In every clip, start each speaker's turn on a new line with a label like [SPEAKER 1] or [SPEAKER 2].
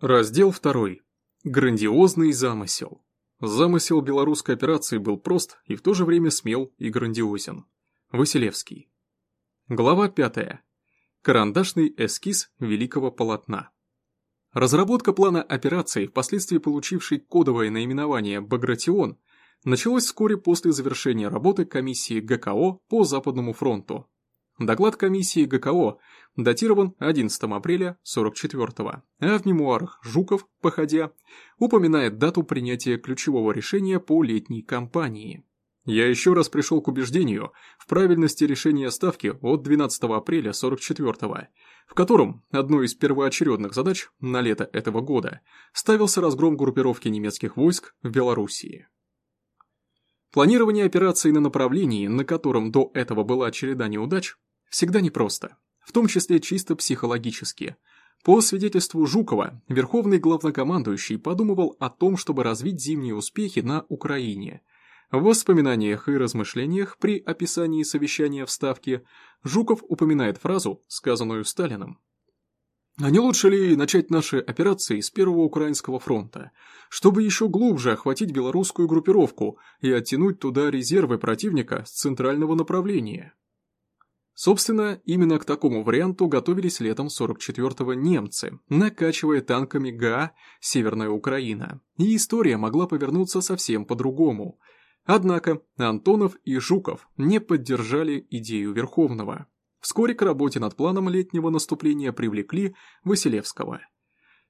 [SPEAKER 1] Раздел 2. Грандиозный замысел. Замысел белорусской операции был прост и в то же время смел и грандиозен. Василевский. Глава 5. Карандашный эскиз великого полотна. Разработка плана операции, впоследствии получившей кодовое наименование «Багратион», началась вскоре после завершения работы комиссии ГКО по Западному фронту. Доклад комиссии ГКО датирован 11 апреля 44-го, а в мемуарах Жуков, походя, упоминает дату принятия ключевого решения по летней кампании. Я еще раз пришел к убеждению в правильности решения ставки от 12 апреля 44-го, в котором одной из первоочередных задач на лето этого года ставился разгром группировки немецких войск в Белоруссии. Планирование операции на направлении, на котором до этого была череда неудач, всегда непросто в том числе чисто психологически. По свидетельству Жукова, верховный главнокомандующий подумывал о том, чтобы развить зимние успехи на Украине. В воспоминаниях и размышлениях при описании совещания в Ставке Жуков упоминает фразу, сказанную Сталином. А не лучше ли начать наши операции с Первого Украинского фронта, чтобы еще глубже охватить белорусскую группировку и оттянуть туда резервы противника с центрального направления? Собственно, именно к такому варианту готовились летом 44-го немцы, накачивая танками ГА «Северная Украина», и история могла повернуться совсем по-другому. Однако Антонов и Жуков не поддержали идею Верховного. Вскоре к работе над планом летнего наступления привлекли Василевского.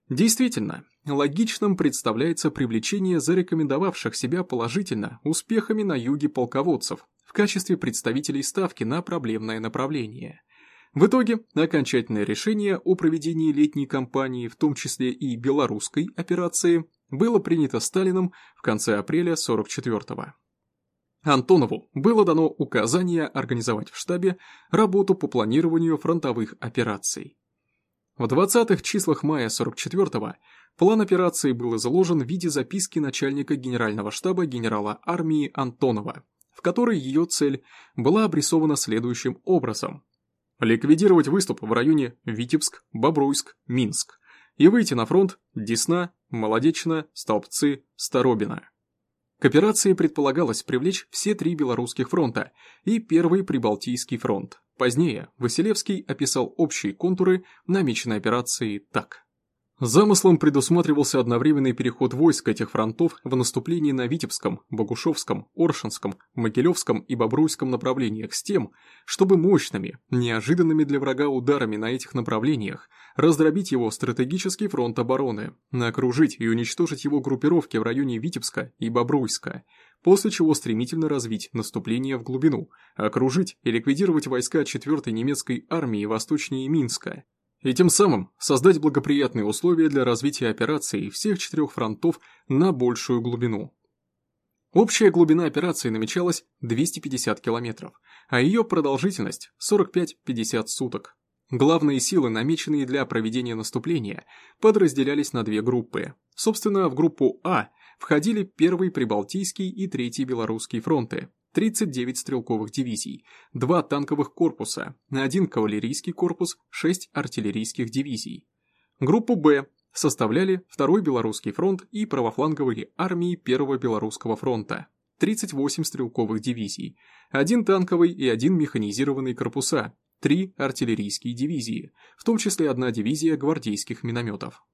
[SPEAKER 1] Действительно, логичным представляется привлечение зарекомендовавших себя положительно успехами на юге полководцев, в качестве представителей ставки на проблемное направление. В итоге, окончательное решение о проведении летней кампании, в том числе и белорусской операции, было принято Сталином в конце апреля 44-го. Антонову было дано указание организовать в штабе работу по планированию фронтовых операций. В 20-х числах мая 44-го план операции был изложен в виде записки начальника генерального штаба генерала армии Антонова, в которой ее цель была обрисована следующим образом. Ликвидировать выступ в районе Витебск, Бобруйск, Минск и выйти на фронт Десна, Молодечина, Столбцы, Старобина. К операции предполагалось привлечь все три белорусских фронта и Первый Прибалтийский фронт. Позднее Василевский описал общие контуры намеченной операции так. Замыслом предусматривался одновременный переход войск этих фронтов в наступлении на Витебском, Богушевском, Оршинском, Могилевском и Бобруйском направлениях с тем, чтобы мощными, неожиданными для врага ударами на этих направлениях раздробить его стратегический фронт обороны, окружить и уничтожить его группировки в районе Витебска и Бобруйска, после чего стремительно развить наступление в глубину, окружить и ликвидировать войска 4-й немецкой армии восточнее Минска, и тем самым создать благоприятные условия для развития операций всех четырех фронтов на большую глубину. Общая глубина операции намечалась 250 километров, а ее продолжительность 45-50 суток. Главные силы, намеченные для проведения наступления, подразделялись на две группы. Собственно, в группу А входили первый Прибалтийский и третий Белорусский фронты, 39 стрелковых дивизий, 2 танковых корпуса, 1 кавалерийский корпус, 6 артиллерийских дивизий. Группу «Б» составляли 2 Белорусский фронт и правофланговые армии 1 Белорусского фронта, 38 стрелковых дивизий, 1 танковый и 1 механизированный корпуса, 3 артиллерийские дивизии, в том числе одна дивизия гвардейских минометов.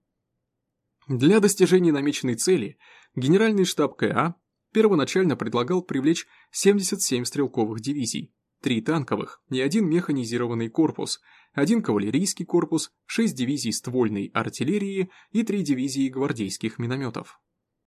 [SPEAKER 1] Для достижения намеченной цели Генеральный штаб КА первоначально предлагал привлечь 77 стрелковых дивизий, 3 танковых и один механизированный корпус, один кавалерийский корпус, 6 дивизий ствольной артиллерии и 3 дивизии гвардейских минометов.